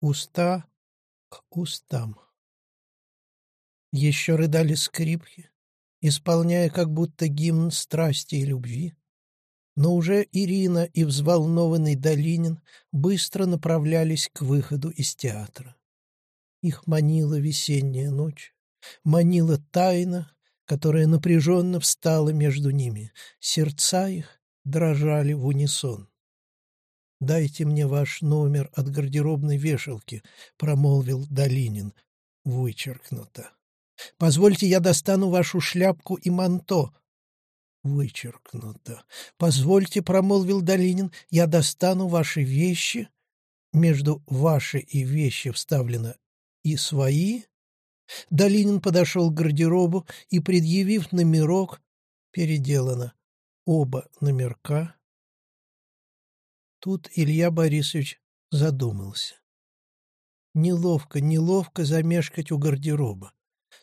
Уста к устам. Еще рыдали скрипки, исполняя как будто гимн страсти и любви. Но уже Ирина и взволнованный Долинин быстро направлялись к выходу из театра. Их манила весенняя ночь, манила тайна, которая напряженно встала между ними. Сердца их дрожали в унисон. «Дайте мне ваш номер от гардеробной вешалки», — промолвил Долинин. Вычеркнуто. «Позвольте, я достану вашу шляпку и манто». Вычеркнуто. «Позвольте», — промолвил Долинин, — «я достану ваши вещи». Между «ваши» и «вещи» вставлено «и свои». Долинин подошел к гардеробу и, предъявив номерок, переделано оба номерка Тут Илья Борисович задумался. Неловко, неловко замешкать у гардероба.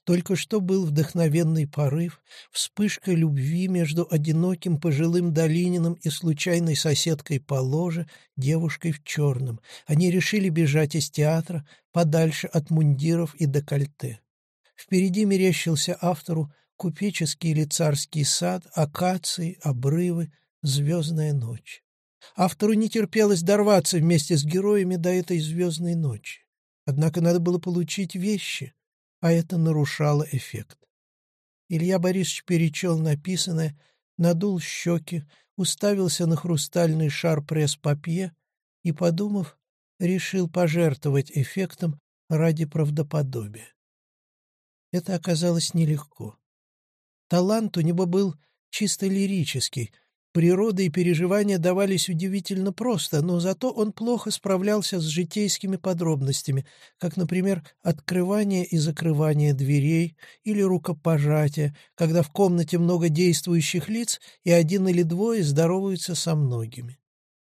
Только что был вдохновенный порыв, вспышка любви между одиноким пожилым Долининым и случайной соседкой по ложе, девушкой в черном. Они решили бежать из театра, подальше от мундиров и декольте. Впереди мерещился автору купеческий или царский сад, акации, обрывы, звездная ночь. Автору не терпелось дорваться вместе с героями до этой звездной ночи. Однако надо было получить вещи, а это нарушало эффект. Илья Борисович перечел написанное, надул щеки, уставился на хрустальный шар пресс-папье и, подумав, решил пожертвовать эффектом ради правдоподобия. Это оказалось нелегко. Талант у него был чисто лирический — Природа и переживания давались удивительно просто, но зато он плохо справлялся с житейскими подробностями, как, например, открывание и закрывание дверей или рукопожатие, когда в комнате много действующих лиц и один или двое здороваются со многими.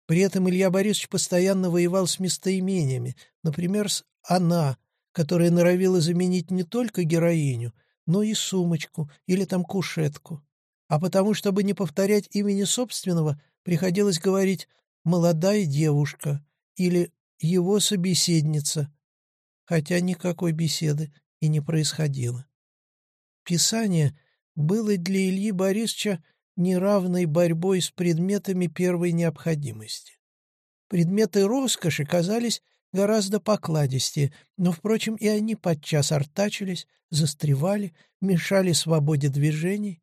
При этом Илья Борисович постоянно воевал с местоимениями, например, с «она», которая норовила заменить не только героиню, но и сумочку или там кушетку а потому, чтобы не повторять имени собственного, приходилось говорить «молодая девушка» или «его собеседница», хотя никакой беседы и не происходило. Писание было для Ильи Борисовича неравной борьбой с предметами первой необходимости. Предметы роскоши казались гораздо покладистее, но, впрочем, и они подчас артачились, застревали, мешали свободе движений,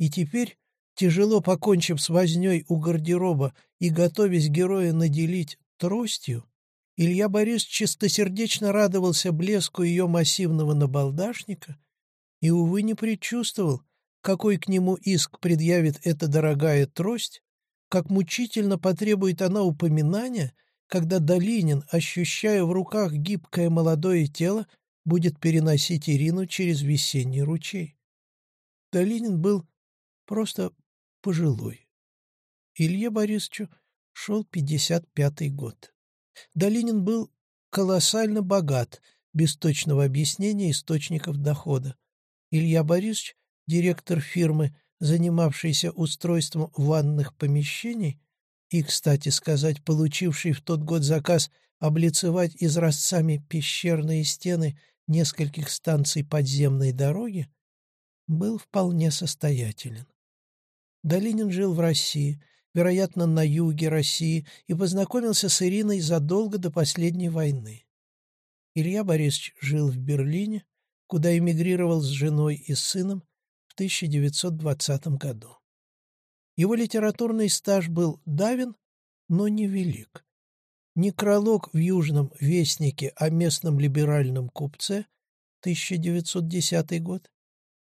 и теперь, тяжело покончив с вознёй у гардероба и готовясь героя наделить тростью, Илья Борис чистосердечно радовался блеску ее массивного набалдашника и, увы, не предчувствовал, какой к нему иск предъявит эта дорогая трость, как мучительно потребует она упоминания, когда Долинин, ощущая в руках гибкое молодое тело, будет переносить Ирину через весенний ручей. Долинин был просто пожилой. Илье Борисовичу шел 55-й год. Долинин был колоссально богат, без точного объяснения источников дохода. Илья Борисович, директор фирмы, занимавшийся устройством ванных помещений, и, кстати сказать, получивший в тот год заказ облицевать изразцами пещерные стены нескольких станций подземной дороги, был вполне состоятелен. Долинин жил в России, вероятно, на юге России, и познакомился с Ириной задолго до последней войны. Илья Борисович жил в Берлине, куда эмигрировал с женой и сыном в 1920 году. Его литературный стаж был давен, но невелик. Некролог в «Южном вестнике» о местном либеральном купце 1910 год,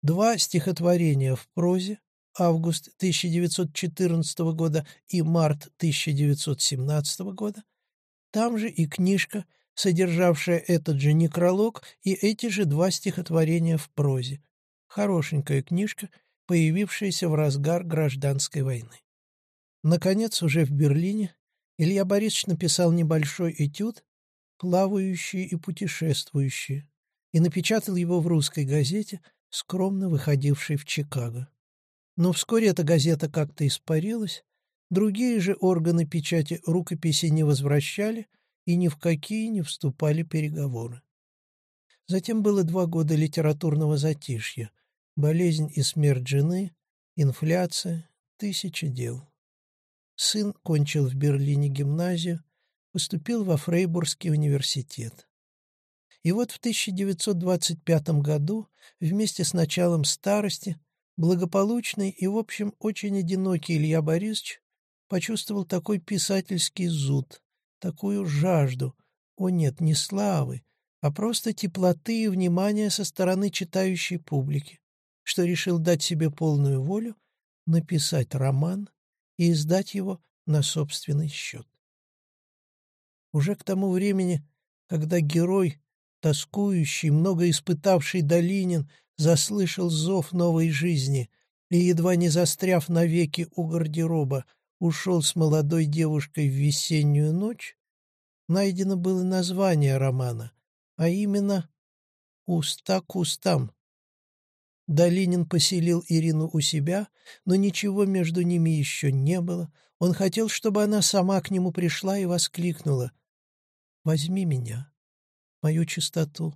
два стихотворения в прозе август 1914 года и март 1917 года, там же и книжка, содержавшая этот же некролог и эти же два стихотворения в прозе. Хорошенькая книжка, появившаяся в разгар гражданской войны. Наконец, уже в Берлине Илья Борисович написал небольшой этюд «Плавающие и путешествующие» и напечатал его в русской газете, скромно выходившей в Чикаго. Но вскоре эта газета как-то испарилась, другие же органы печати рукописи не возвращали, и ни в какие не вступали переговоры. Затем было два года литературного затишья, болезнь и смерть жены, инфляция, тысячи дел. Сын кончил в Берлине гимназию, поступил во Фрейбургский университет. И вот в 1925 году, вместе с началом старости, благополучный и, в общем, очень одинокий Илья Борисович почувствовал такой писательский зуд, такую жажду, о нет, не славы, а просто теплоты и внимания со стороны читающей публики, что решил дать себе полную волю, написать роман и издать его на собственный счет. Уже к тому времени, когда герой, тоскующий, много испытавший Долинин, заслышал зов новой жизни и, едва не застряв навеки у гардероба, ушел с молодой девушкой в весеннюю ночь, найдено было название романа, а именно «Уста к устам», Долинин поселил Ирину у себя, но ничего между ними еще не было. Он хотел, чтобы она сама к нему пришла и воскликнула. «Возьми меня, мою чистоту,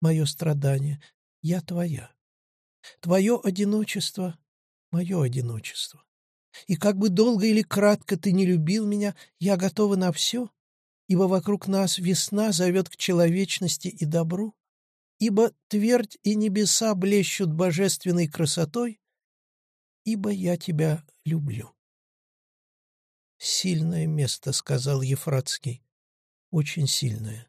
мое страдание. Я твоя. Твое одиночество — мое одиночество. И как бы долго или кратко ты не любил меня, я готова на все, ибо вокруг нас весна зовет к человечности и добру ибо твердь и небеса блещут божественной красотой, ибо я тебя люблю. «Сильное место», — сказал Ефратский, — «очень сильное».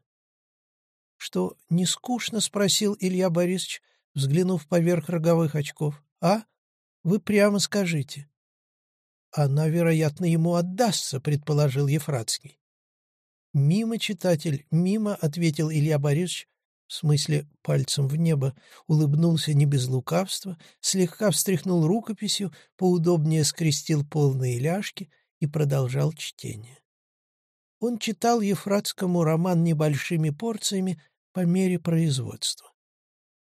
«Что, не скучно?» — спросил Илья Борисович, взглянув поверх роговых очков. «А? Вы прямо скажите». «Она, вероятно, ему отдастся», — предположил Ефратский. «Мимо, читатель, мимо», — ответил Илья Борисович, в смысле пальцем в небо, улыбнулся не без лукавства, слегка встряхнул рукописью, поудобнее скрестил полные ляжки и продолжал чтение. Он читал Ефратскому роман небольшими порциями по мере производства.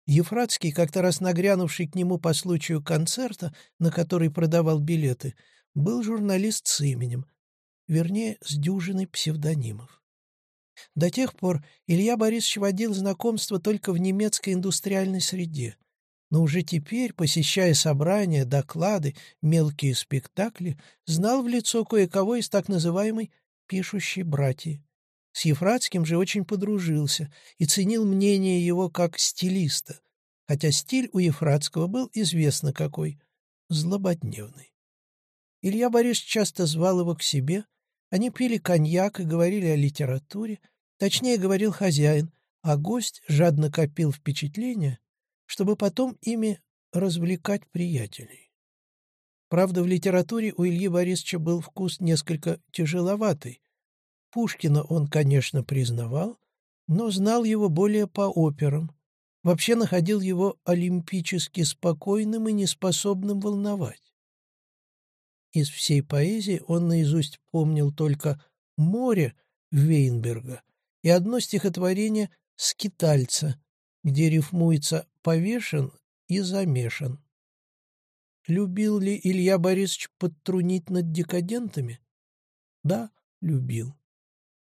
Ефратский, как-то раз нагрянувший к нему по случаю концерта, на который продавал билеты, был журналист с именем, вернее, с дюжиной псевдонимов. До тех пор Илья Борисович водил знакомства только в немецкой индустриальной среде. Но уже теперь, посещая собрания, доклады, мелкие спектакли, знал в лицо кое-кого из так называемой «пишущей братьи». С Ефратским же очень подружился и ценил мнение его как стилиста, хотя стиль у Ефратского был известно какой — злободневный. Илья Борисович часто звал его к себе, они пили коньяк и говорили о литературе, точнее говорил хозяин, а гость жадно копил впечатления, чтобы потом ими развлекать приятелей. Правда, в литературе у Ильи Борисовича был вкус несколько тяжеловатый. Пушкина он, конечно, признавал, но знал его более по операм, вообще находил его олимпически спокойным и неспособным волновать. Из всей поэзии он наизусть помнил только «Море» Вейнберга и одно стихотворение «Скитальца», где рифмуется «повешен» и «замешан». Любил ли Илья Борисович подтрунить над декадентами? Да, любил.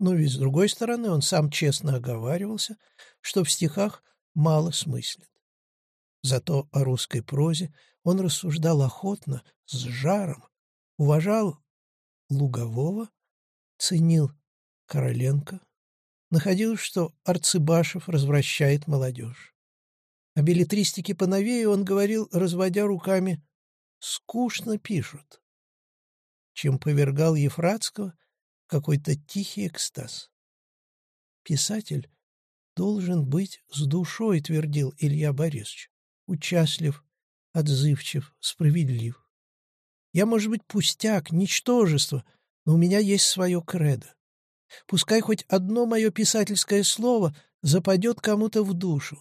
Но ведь с другой стороны он сам честно оговаривался, что в стихах мало смыслит. Зато о русской прозе он рассуждал охотно, с жаром, уважал Лугового, ценил Короленко, находил, что Арцыбашев развращает молодежь. О билетристике поновее он говорил, разводя руками, «скучно пишут», чем повергал Ефратского какой-то тихий экстаз. Писатель должен быть с душой, твердил Илья Борисович, участлив, отзывчив, справедлив. Я, может быть, пустяк, ничтожество, но у меня есть свое кредо. Пускай хоть одно мое писательское слово западет кому-то в душу.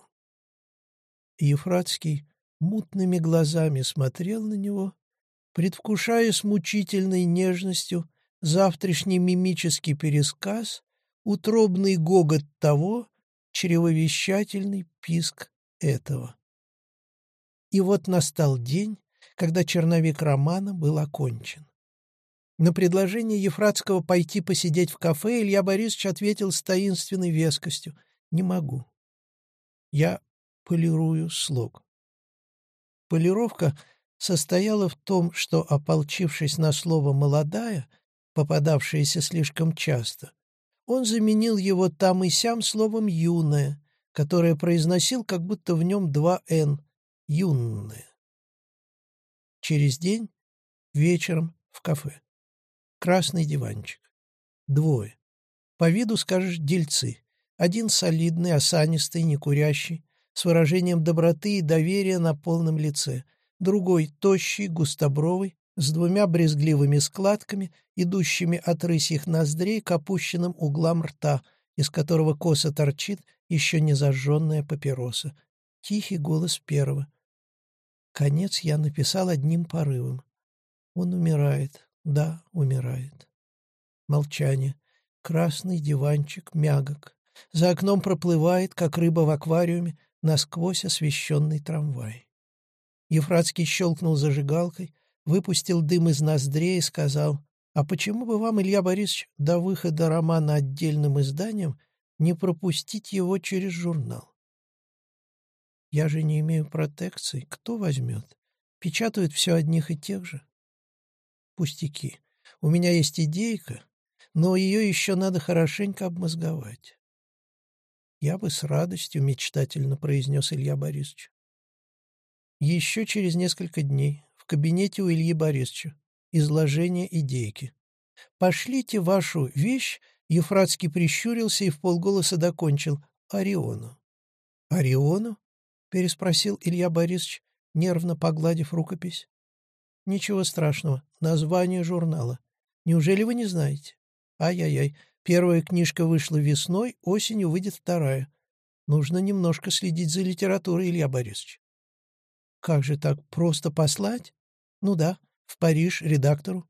Ефратский мутными глазами смотрел на него, предвкушая с мучительной нежностью завтрашний мимический пересказ, утробный гогот того, чревовещательный писк этого. И вот настал день, когда черновик романа был окончен. На предложение Ефратского пойти посидеть в кафе Илья Борисович ответил с таинственной вескостью «Не могу. Я полирую слог». Полировка состояла в том, что, ополчившись на слово «молодая», попадавшееся слишком часто, он заменил его там и сям словом «юная», которое произносил, как будто в нем два «н» — «юнная». Через день, вечером, в кафе. Красный диванчик. Двое. По виду скажешь дельцы. Один солидный, осанистый, некурящий, с выражением доброты и доверия на полном лице. Другой тощий, густобровый, с двумя брезгливыми складками, идущими от рысьих ноздрей к опущенным углам рта, из которого косо торчит еще не зажженная папироса. Тихий голос первого. Конец я написал одним порывом. Он умирает. Да, умирает. Молчание. Красный диванчик, мягок. За окном проплывает, как рыба в аквариуме, насквозь освещенный трамвай. Ефратский щелкнул зажигалкой, выпустил дым из ноздрей и сказал, «А почему бы вам, Илья Борисович, до выхода романа отдельным изданием не пропустить его через журнал?» «Я же не имею протекции. Кто возьмет? Печатают все одних и тех же пустяки. У меня есть идейка, но ее еще надо хорошенько обмозговать. Я бы с радостью мечтательно произнес Илья Борисович. Еще через несколько дней кабинете у Ильи Борисовича изложение идейки. «Пошлите вашу вещь», — Ефратский прищурился и в полголоса докончил, — «Ориону». «Ориону?» — переспросил Илья Борисович, нервно погладив рукопись. Ничего страшного. Название журнала. Неужели вы не знаете? Ай-яй-яй. Первая книжка вышла весной, осенью выйдет вторая. Нужно немножко следить за литературой, Илья Борисович. Как же так, просто послать? Ну да, в Париж, редактору.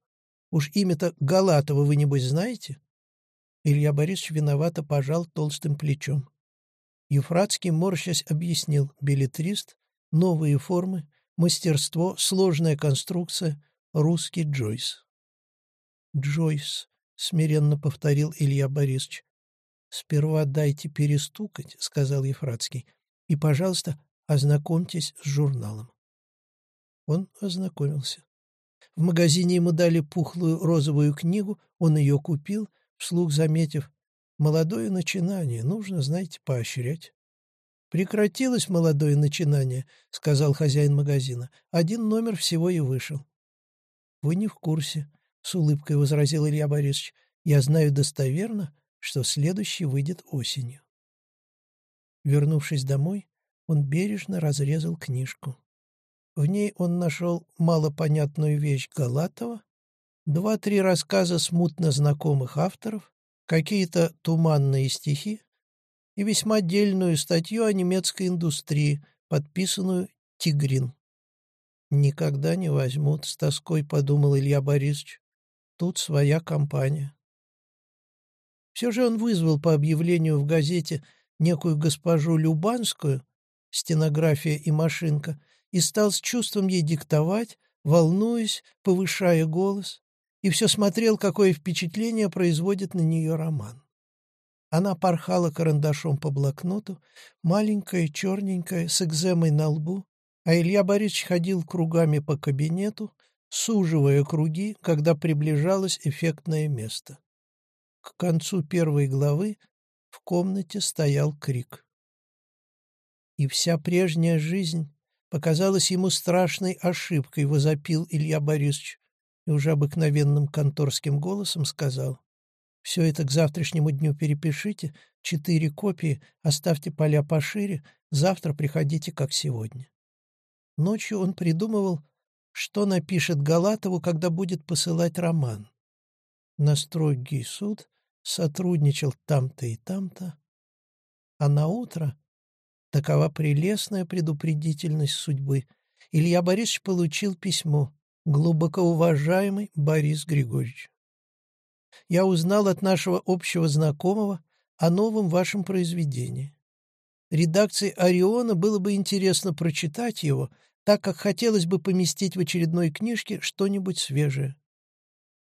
Уж имя-то Галатова вы, небось, знаете? Илья Борисович виновато пожал толстым плечом. Ефратский, морщась, объяснил. Билетрист, новые формы, Мастерство, сложная конструкция, русский Джойс. «Джойс», — смиренно повторил Илья Борисович. «Сперва дайте перестукать», — сказал Ефратский, — «и, пожалуйста, ознакомьтесь с журналом». Он ознакомился. В магазине ему дали пухлую розовую книгу, он ее купил, вслух заметив, «Молодое начинание, нужно, знаете, поощрять». «Прекратилось молодое начинание», — сказал хозяин магазина. «Один номер всего и вышел». «Вы не в курсе», — с улыбкой возразил Илья Борисович. «Я знаю достоверно, что следующий выйдет осенью». Вернувшись домой, он бережно разрезал книжку. В ней он нашел малопонятную вещь Галатова, два-три рассказа смутно знакомых авторов, какие-то туманные стихи, и весьма отдельную статью о немецкой индустрии, подписанную «Тигрин». «Никогда не возьмут», — с тоской подумал Илья Борисович. «Тут своя компания». Все же он вызвал по объявлению в газете некую госпожу Любанскую, стенография и машинка, и стал с чувством ей диктовать, волнуясь, повышая голос, и все смотрел, какое впечатление производит на нее роман. Она порхала карандашом по блокноту, маленькая, черненькая, с экземой на лбу, а Илья Борисович ходил кругами по кабинету, суживая круги, когда приближалось эффектное место. К концу первой главы в комнате стоял крик. И вся прежняя жизнь показалась ему страшной ошибкой, возопил Илья Борисович и уже обыкновенным конторским голосом сказал. Все это к завтрашнему дню перепишите, четыре копии, оставьте поля пошире, завтра приходите, как сегодня. Ночью он придумывал, что напишет Галатову, когда будет посылать роман. На строгий суд сотрудничал там-то и там-то, а на утро такова прелестная предупредительность судьбы. Илья Борисович получил письмо «Глубоко уважаемый Борис Григорьевич» я узнал от нашего общего знакомого о новом вашем произведении. Редакции «Ориона» было бы интересно прочитать его, так как хотелось бы поместить в очередной книжке что-нибудь свежее.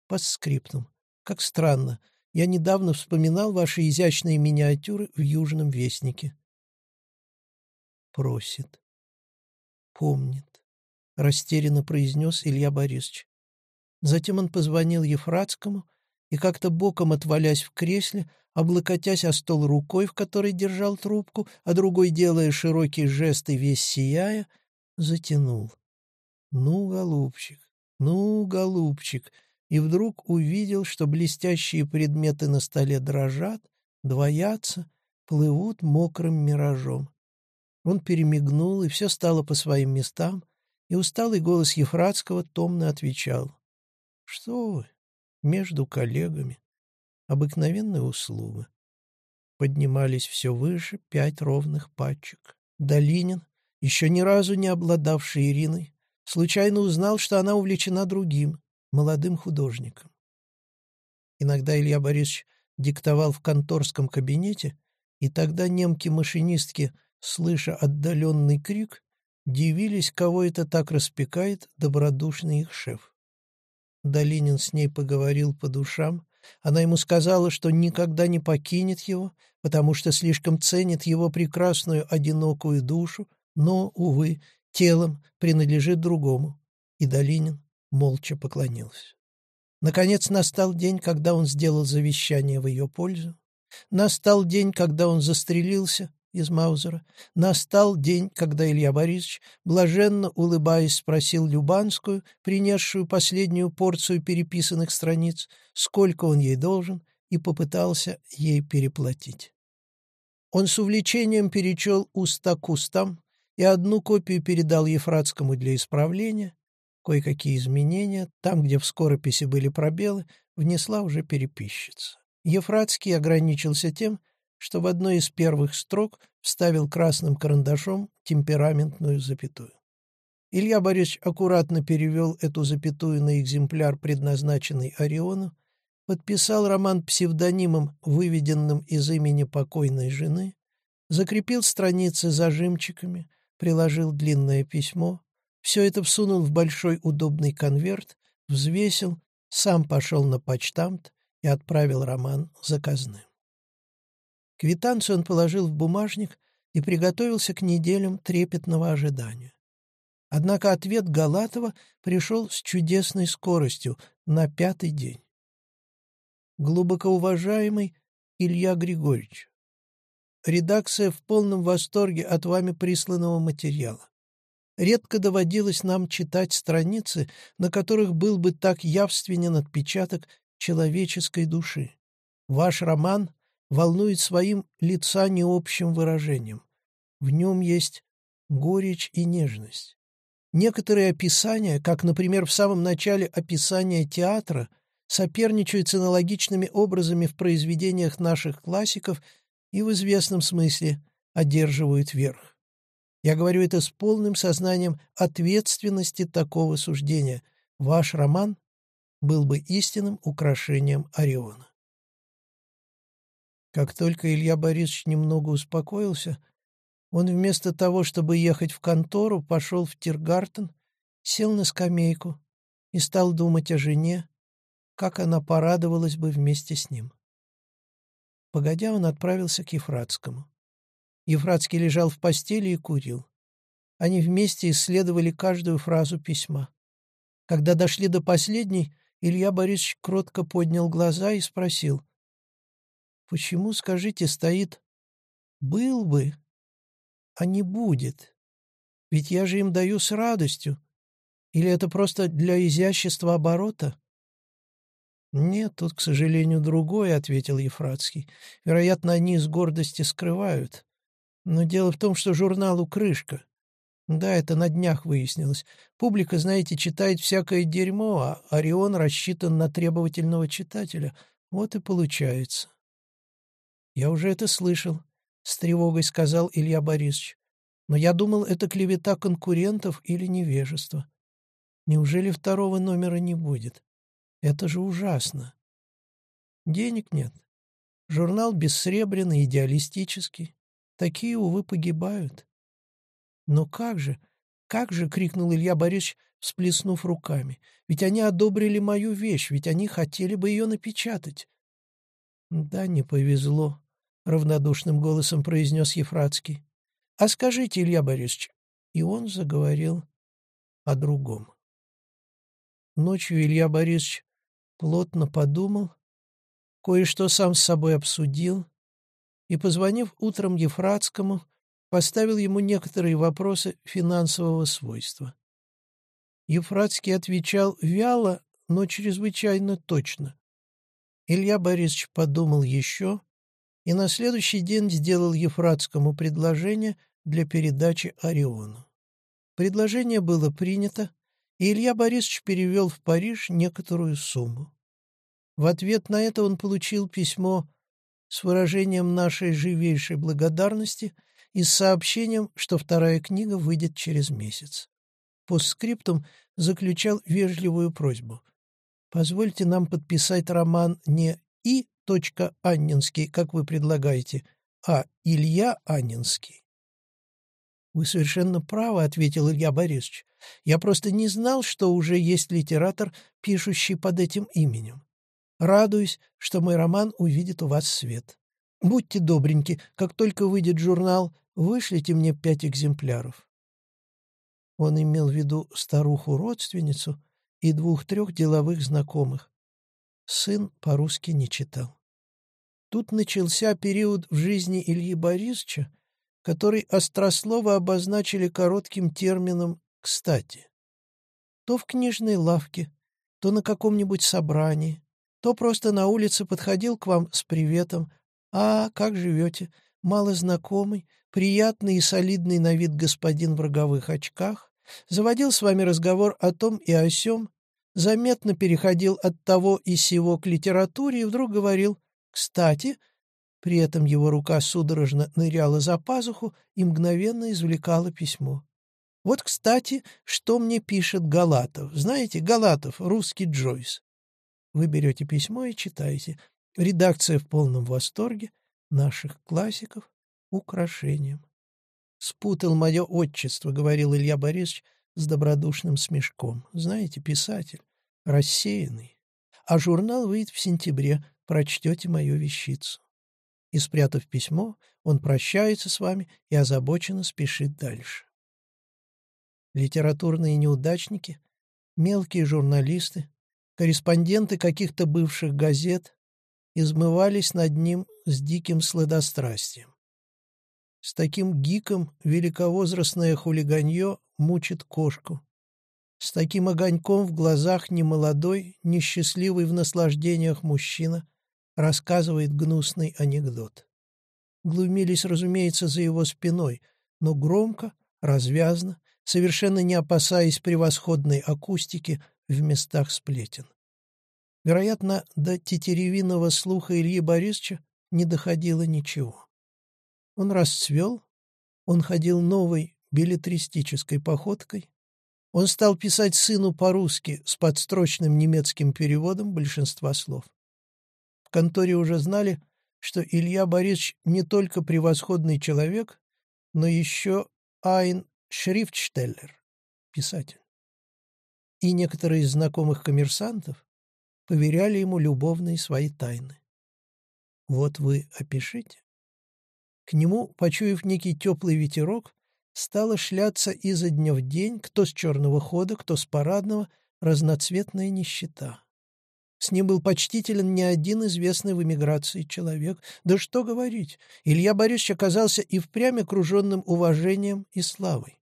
Постскриптум. Как странно. Я недавно вспоминал ваши изящные миниатюры в Южном Вестнике. Просит. Помнит. Растерянно произнес Илья Борисович. Затем он позвонил Ефратскому и, как-то боком отвалясь в кресле, облокотясь о стол рукой, в которой держал трубку, а другой, делая широкий жест и весь сияя, затянул. «Ну, голубчик, ну, голубчик!» И вдруг увидел, что блестящие предметы на столе дрожат, двоятся, плывут мокрым миражом. Он перемигнул, и все стало по своим местам, и усталый голос Ефратского томно отвечал. «Что вы? Между коллегами. Обыкновенная услуга». Поднимались все выше пять ровных пачек. Долинин, еще ни разу не обладавший Ириной, случайно узнал, что она увлечена другим, молодым художником. Иногда Илья Борисович диктовал в конторском кабинете, и тогда немки-машинистки, слыша отдаленный крик, дивились, кого это так распекает добродушный их шеф. Долинин с ней поговорил по душам, она ему сказала, что никогда не покинет его, потому что слишком ценит его прекрасную одинокую душу, но, увы, телом принадлежит другому. И Долинин молча поклонился. Наконец настал день, когда он сделал завещание в ее пользу. Настал день, когда он застрелился из Маузера. Настал день, когда Илья Борисович, блаженно улыбаясь, спросил Любанскую, принесшую последнюю порцию переписанных страниц, сколько он ей должен, и попытался ей переплатить. Он с увлечением перечел уста к устам и одну копию передал Ефратскому для исправления, Кое-какие изменения, там, где в скорописи были пробелы, внесла уже переписчица. Ефратский ограничился тем, что в одной из первых строк вставил красным карандашом темпераментную запятую. Илья Борисович аккуратно перевел эту запятую на экземпляр, предназначенный Ориону, подписал роман псевдонимом, выведенным из имени покойной жены, закрепил страницы зажимчиками, приложил длинное письмо, все это всунул в большой удобный конверт, взвесил, сам пошел на почтамт и отправил роман заказным. Квитанцию он положил в бумажник и приготовился к неделям трепетного ожидания. Однако ответ Галатова пришел с чудесной скоростью на пятый день. Глубокоуважаемый Илья Григорьевич, редакция в полном восторге от вами присланного материала. Редко доводилось нам читать страницы, на которых был бы так явственен отпечаток человеческой души. Ваш роман волнует своим лица необщим выражением. В нем есть горечь и нежность. Некоторые описания, как, например, в самом начале описания театра, соперничают с аналогичными образами в произведениях наших классиков и в известном смысле одерживают верх. Я говорю это с полным сознанием ответственности такого суждения. Ваш роман был бы истинным украшением Ориона. Как только Илья Борисович немного успокоился, он вместо того, чтобы ехать в контору, пошел в Тиргартен, сел на скамейку и стал думать о жене, как она порадовалась бы вместе с ним. Погодя, он отправился к Ефратскому. Ефратский лежал в постели и курил. Они вместе исследовали каждую фразу письма. Когда дошли до последней, Илья Борисович кротко поднял глаза и спросил. «Почему, скажите, стоит «был бы», а не «будет»? Ведь я же им даю с радостью. Или это просто для изящества оборота?» «Нет, тут, к сожалению, другое», — ответил Ефратский. «Вероятно, они с гордости скрывают. Но дело в том, что журналу крышка. Да, это на днях выяснилось. Публика, знаете, читает всякое дерьмо, а Орион рассчитан на требовательного читателя. Вот и получается. Я уже это слышал, — с тревогой сказал Илья Борисович. Но я думал, это клевета конкурентов или невежество. Неужели второго номера не будет? Это же ужасно. Денег нет. Журнал бессребренный, идеалистический. Такие, увы, погибают. «Но как же, как же!» — крикнул Илья Борисович, всплеснув руками. «Ведь они одобрили мою вещь, ведь они хотели бы ее напечатать». «Да, не повезло», — равнодушным голосом произнес Ефратский. «А скажите, Илья Борисович...» И он заговорил о другом. Ночью Илья Борисович плотно подумал, кое-что сам с собой обсудил и, позвонив утром Ефратскому, поставил ему некоторые вопросы финансового свойства. Ефратский отвечал вяло, но чрезвычайно точно. Илья Борисович подумал еще и на следующий день сделал Ефратскому предложение для передачи Ориону. Предложение было принято, и Илья Борисович перевел в Париж некоторую сумму. В ответ на это он получил письмо с выражением нашей живейшей благодарности и с сообщением, что вторая книга выйдет через месяц. Постскриптум заключал вежливую просьбу. «Позвольте нам подписать роман не И. Аннинский, как вы предлагаете, а Илья Аннинский». «Вы совершенно правы», — ответил Илья Борисович. «Я просто не знал, что уже есть литератор, пишущий под этим именем. Радуюсь, что мой роман увидит у вас свет. Будьте добреньки, как только выйдет журнал, вышлите мне пять экземпляров». Он имел в виду старуху-родственницу и двух-трех деловых знакомых. Сын по-русски не читал. Тут начался период в жизни Ильи Борисовича, который острослово обозначили коротким термином «кстати». То в книжной лавке, то на каком-нибудь собрании, то просто на улице подходил к вам с приветом. «А, как живете? Мало знакомый, приятный и солидный на вид господин в роговых очках, заводил с вами разговор о том и о сём, заметно переходил от того и сего к литературе и вдруг говорил «Кстати», при этом его рука судорожно ныряла за пазуху и мгновенно извлекала письмо. «Вот, кстати, что мне пишет Галатов. Знаете, Галатов, русский Джойс. Вы берете письмо и читаете. Редакция в полном восторге. Наших классиков украшением. «Спутал мое отчество», — говорил Илья Борисович с добродушным смешком. «Знаете, писатель, рассеянный. А журнал выйдет в сентябре, прочтете мою вещицу». И, спрятав письмо, он прощается с вами и озабоченно спешит дальше. Литературные неудачники, мелкие журналисты, корреспонденты каких-то бывших газет измывались над ним с диким сладострастием. С таким гиком великовозрастное хулиганье мучит кошку. С таким огоньком в глазах немолодой, несчастливый в наслаждениях мужчина рассказывает гнусный анекдот. Глумились, разумеется, за его спиной, но громко, развязно, совершенно не опасаясь превосходной акустики, в местах сплетен. Вероятно, до тетеревиного слуха Ильи Борисовича не доходило ничего. Он расцвел, он ходил новой билетристической походкой, он стал писать сыну по-русски с подстрочным немецким переводом большинства слов. В конторе уже знали, что Илья Борисович не только превосходный человек, но еще ein Schriftsteller, писатель и некоторые из знакомых коммерсантов поверяли ему любовные свои тайны. Вот вы опишите. К нему, почуяв некий теплый ветерок, стала шляться изо дня в день, кто с черного хода, кто с парадного, разноцветная нищета. С ним был почтителен не один известный в эмиграции человек. Да что говорить, Илья Борисович оказался и впрямь окруженным уважением и славой.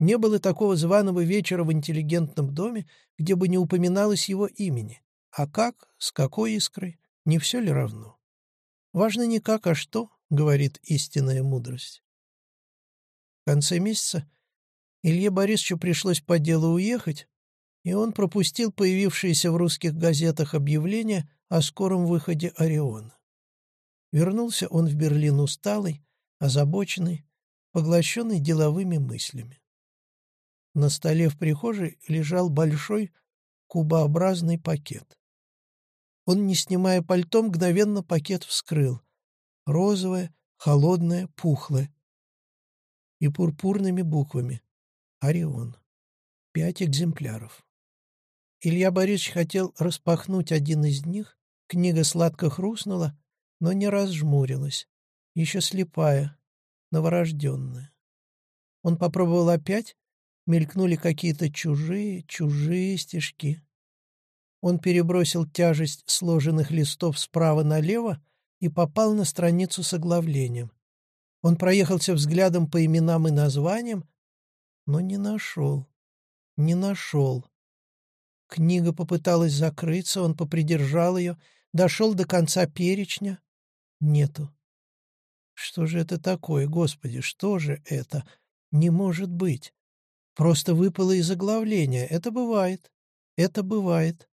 Не было такого званого вечера в интеллигентном доме, где бы не упоминалось его имени. А как, с какой искрой, не все ли равно? Важно не как, а что, говорит истинная мудрость. В конце месяца Илье Борисовичу пришлось по делу уехать, и он пропустил появившееся в русских газетах объявление о скором выходе «Ориона». Вернулся он в Берлин усталый, озабоченный, поглощенный деловыми мыслями. На столе в прихожей лежал большой кубообразный пакет. Он, не снимая пальто, мгновенно пакет вскрыл. Розовое, холодное, пухлое. И пурпурными буквами. Орион. Пять экземпляров. Илья Борисович хотел распахнуть один из них, книга сладко хрустнула, но не разжмурилась, еще слепая, новорожденная. Он попробовал опять, мелькнули какие-то чужие, чужие стежки. Он перебросил тяжесть сложенных листов справа налево и попал на страницу с оглавлением. Он проехался взглядом по именам и названиям, но не нашел. Не нашел. Книга попыталась закрыться, он попридержал ее, дошел до конца перечня. Нету. Что же это такое, Господи, что же это? Не может быть. Просто выпало из оглавления. Это бывает. Это бывает.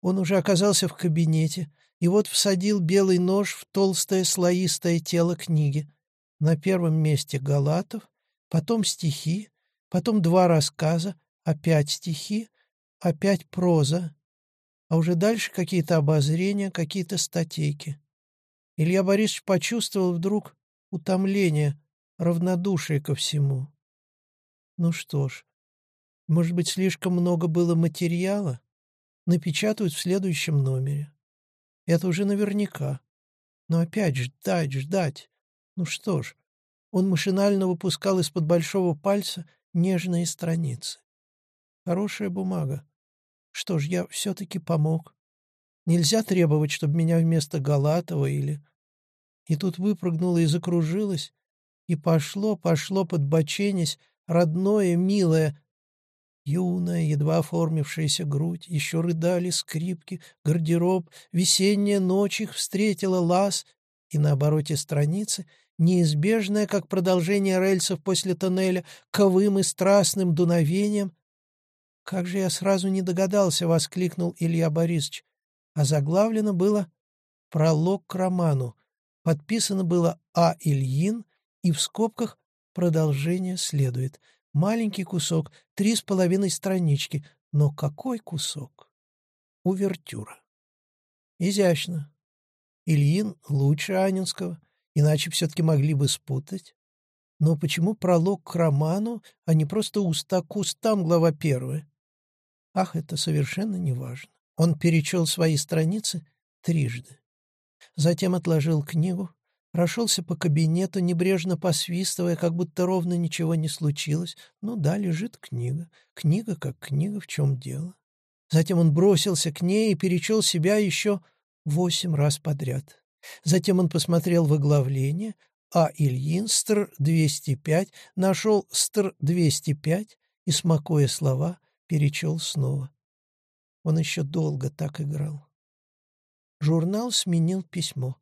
Он уже оказался в кабинете, и вот всадил белый нож в толстое слоистое тело книги. На первом месте Галатов, потом стихи, потом два рассказа, опять стихи, опять проза, а уже дальше какие-то обозрения, какие-то статейки. Илья Борисович почувствовал вдруг утомление, равнодушие ко всему. Ну что ж, может быть, слишком много было материала? Напечатают в следующем номере. Это уже наверняка. Но опять ждать, ждать. Ну что ж, он машинально выпускал из-под большого пальца нежные страницы. Хорошая бумага. Что ж, я все-таки помог. Нельзя требовать, чтобы меня вместо Галатова или... И тут выпрыгнула и закружилась, и пошло, пошло, подбоченясь, родное, милое, Юная, едва оформившаяся грудь, еще рыдали скрипки, гардероб, весенняя ночь их встретила лаз, и на обороте страницы, неизбежное, как продолжение рельсов после тоннеля, ковым и страстным дуновением. «Как же я сразу не догадался!» — воскликнул Илья Борисович. А заглавлено было «Пролог к роману». Подписано было А. Ильин, и в скобках продолжение следует — Маленький кусок, три с половиной странички. Но какой кусок? Увертюра. Изящно. Ильин лучше Анинского, иначе все-таки могли бы спутать. Но почему пролог к роману, а не просто уста к устам глава первая? Ах, это совершенно неважно. Он перечел свои страницы трижды. Затем отложил книгу, Прошелся по кабинету, небрежно посвистывая, как будто ровно ничего не случилось. Ну да, лежит книга. Книга как книга, в чем дело. Затем он бросился к ней и перечел себя еще восемь раз подряд. Затем он посмотрел в оглавление, а Ильин, стр-205, нашел стр-205 и, смакуя слова, перечел снова. Он еще долго так играл. Журнал сменил письмо.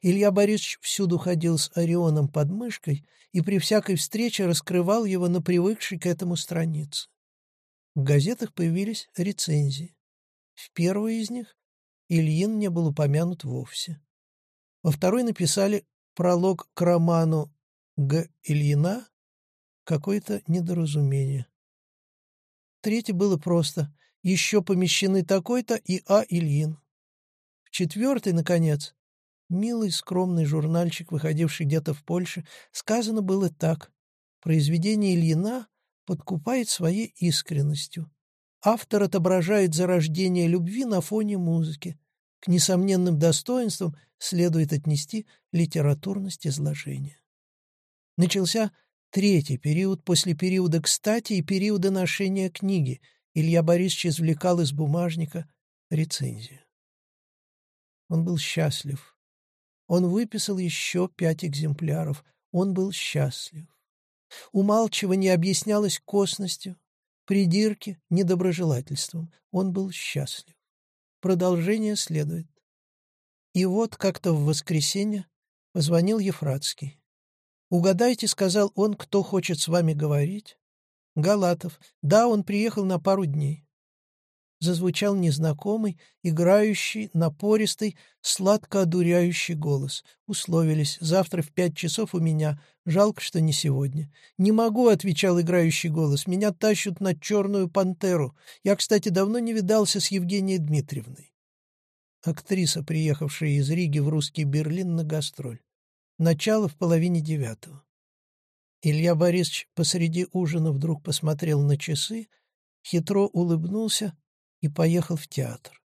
Илья Борисович всюду ходил с Орионом под мышкой и при всякой встрече раскрывал его на привыкшей к этому странице. В газетах появились рецензии. В первой из них Ильин не был упомянут вовсе. Во второй написали пролог к роману Г. Ильина «Какое-то недоразумение». Третье было просто «Еще помещены такой-то и А. Ильин». В четвертой, наконец, Милый скромный журнальчик, выходивший где-то в Польше, сказано было так. Произведение Ильина подкупает своей искренностью. Автор отображает зарождение любви на фоне музыки. К несомненным достоинствам следует отнести литературность изложения. Начался третий период после периода «кстати» и периода ношения книги. Илья Борисович извлекал из бумажника рецензию. Он был счастлив. Он выписал еще пять экземпляров. Он был счастлив. Умалчивание объяснялось косностью, придирки — недоброжелательством. Он был счастлив. Продолжение следует. И вот как-то в воскресенье позвонил Ефратский. «Угадайте», — сказал он, — «кто хочет с вами говорить?» «Галатов. Да, он приехал на пару дней зазвучал незнакомый, играющий, напористый, сладко одуряющий голос. Условились. Завтра в пять часов у меня. Жалко, что не сегодня. «Не могу», — отвечал играющий голос. «Меня тащут на черную пантеру. Я, кстати, давно не видался с Евгенией Дмитриевной». Актриса, приехавшая из Риги в русский Берлин на гастроль. Начало в половине девятого. Илья Борисович посреди ужина вдруг посмотрел на часы хитро улыбнулся и поехал в театр.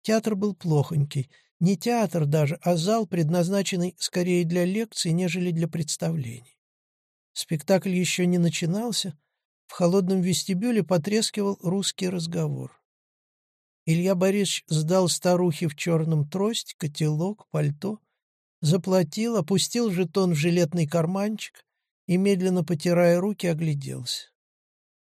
Театр был плохонький, не театр даже, а зал, предназначенный скорее для лекций, нежели для представлений. Спектакль еще не начинался, в холодном вестибюле потрескивал русский разговор. Илья Борисович сдал старухе в черном трость, котелок, пальто, заплатил, опустил жетон в жилетный карманчик и, медленно потирая руки, огляделся.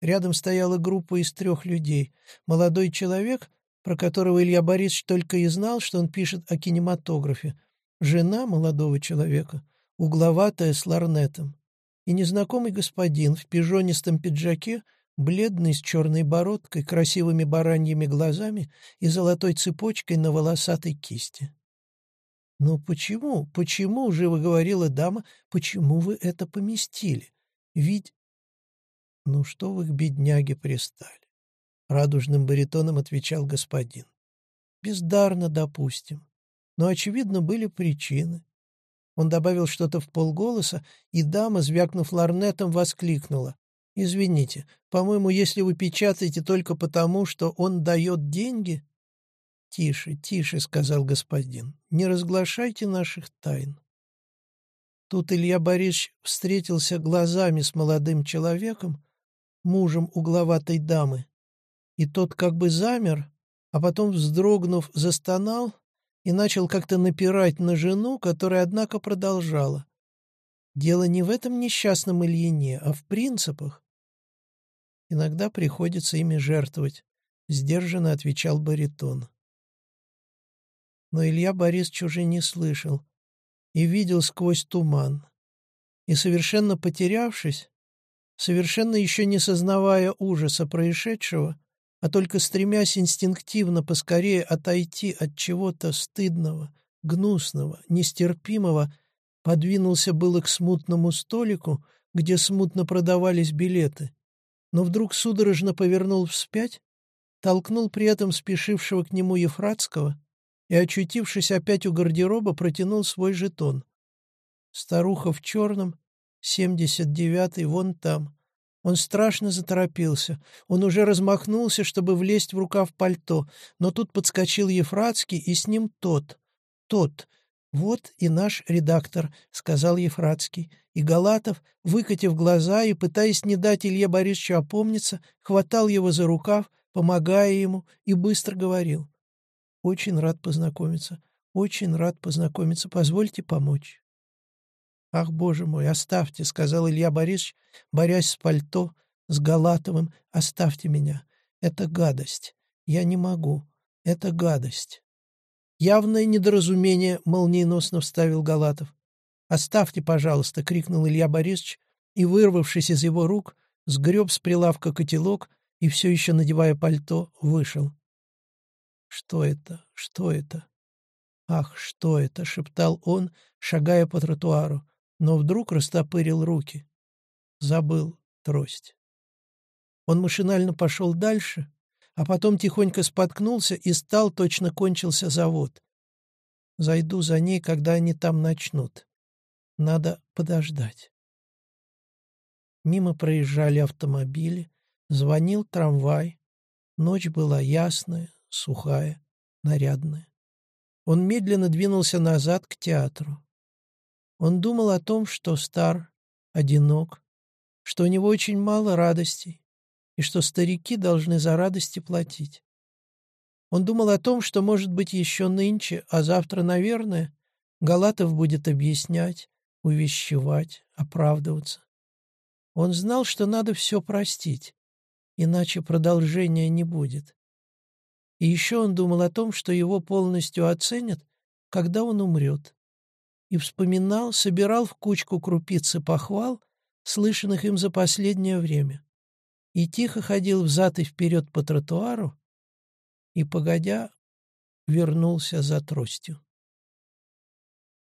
Рядом стояла группа из трех людей. Молодой человек, про которого Илья Борисович только и знал, что он пишет о кинематографе. Жена молодого человека, угловатая с ларнетом. И незнакомый господин в пижонистом пиджаке, бледный, с черной бородкой, красивыми бараньими глазами и золотой цепочкой на волосатой кисти. «Ну почему, почему, — живо говорила дама, — почему вы это поместили? Ведь «Ну что вы к бедняге пристали?» — радужным баритоном отвечал господин. «Бездарно, допустим. Но, очевидно, были причины». Он добавил что-то в полголоса, и дама, звякнув ларнетом, воскликнула. «Извините, по-моему, если вы печатаете только потому, что он дает деньги...» «Тише, тише», — сказал господин, — «не разглашайте наших тайн». Тут Илья Борисович встретился глазами с молодым человеком, мужем угловатой дамы. И тот как бы замер, а потом, вздрогнув, застонал и начал как-то напирать на жену, которая, однако, продолжала. Дело не в этом несчастном Ильине, а в принципах. Иногда приходится ими жертвовать, — сдержанно отвечал баритон. Но Илья Борисович уже не слышал и видел сквозь туман. И, совершенно потерявшись, совершенно еще не сознавая ужаса происшедшего, а только стремясь инстинктивно поскорее отойти от чего-то стыдного, гнусного, нестерпимого, подвинулся было к смутному столику, где смутно продавались билеты, но вдруг судорожно повернул вспять, толкнул при этом спешившего к нему Ефратского и, очутившись опять у гардероба, протянул свой жетон. Старуха в черном, Семьдесят девятый, вон там. Он страшно заторопился. Он уже размахнулся, чтобы влезть в рукав пальто, но тут подскочил Ефратский, и с ним тот. Тот. «Вот и наш редактор», — сказал Ефратский. И Галатов, выкатив глаза и пытаясь не дать Илье Борисовичу опомниться, хватал его за рукав, помогая ему, и быстро говорил. «Очень рад познакомиться, очень рад познакомиться. Позвольте помочь». «Ах, боже мой, оставьте», — сказал Илья Борисович, борясь с пальто, с Галатовым, «оставьте меня. Это гадость. Я не могу. Это гадость». «Явное недоразумение», — молниеносно вставил Галатов. «Оставьте, пожалуйста», — крикнул Илья Борисович, и, вырвавшись из его рук, сгреб с прилавка котелок и, все еще надевая пальто, вышел. «Что это? Что это?» «Ах, что это?» — шептал он, шагая по тротуару но вдруг растопырил руки. Забыл трость. Он машинально пошел дальше, а потом тихонько споткнулся и стал, точно кончился завод. Зайду за ней, когда они там начнут. Надо подождать. Мимо проезжали автомобили, звонил трамвай. Ночь была ясная, сухая, нарядная. Он медленно двинулся назад к театру. Он думал о том, что стар, одинок, что у него очень мало радостей, и что старики должны за радости платить. Он думал о том, что, может быть, еще нынче, а завтра, наверное, Галатов будет объяснять, увещевать, оправдываться. Он знал, что надо все простить, иначе продолжения не будет. И еще он думал о том, что его полностью оценят, когда он умрет и вспоминал, собирал в кучку крупицы похвал, слышанных им за последнее время, и тихо ходил взад и вперед по тротуару, и, погодя, вернулся за тростью.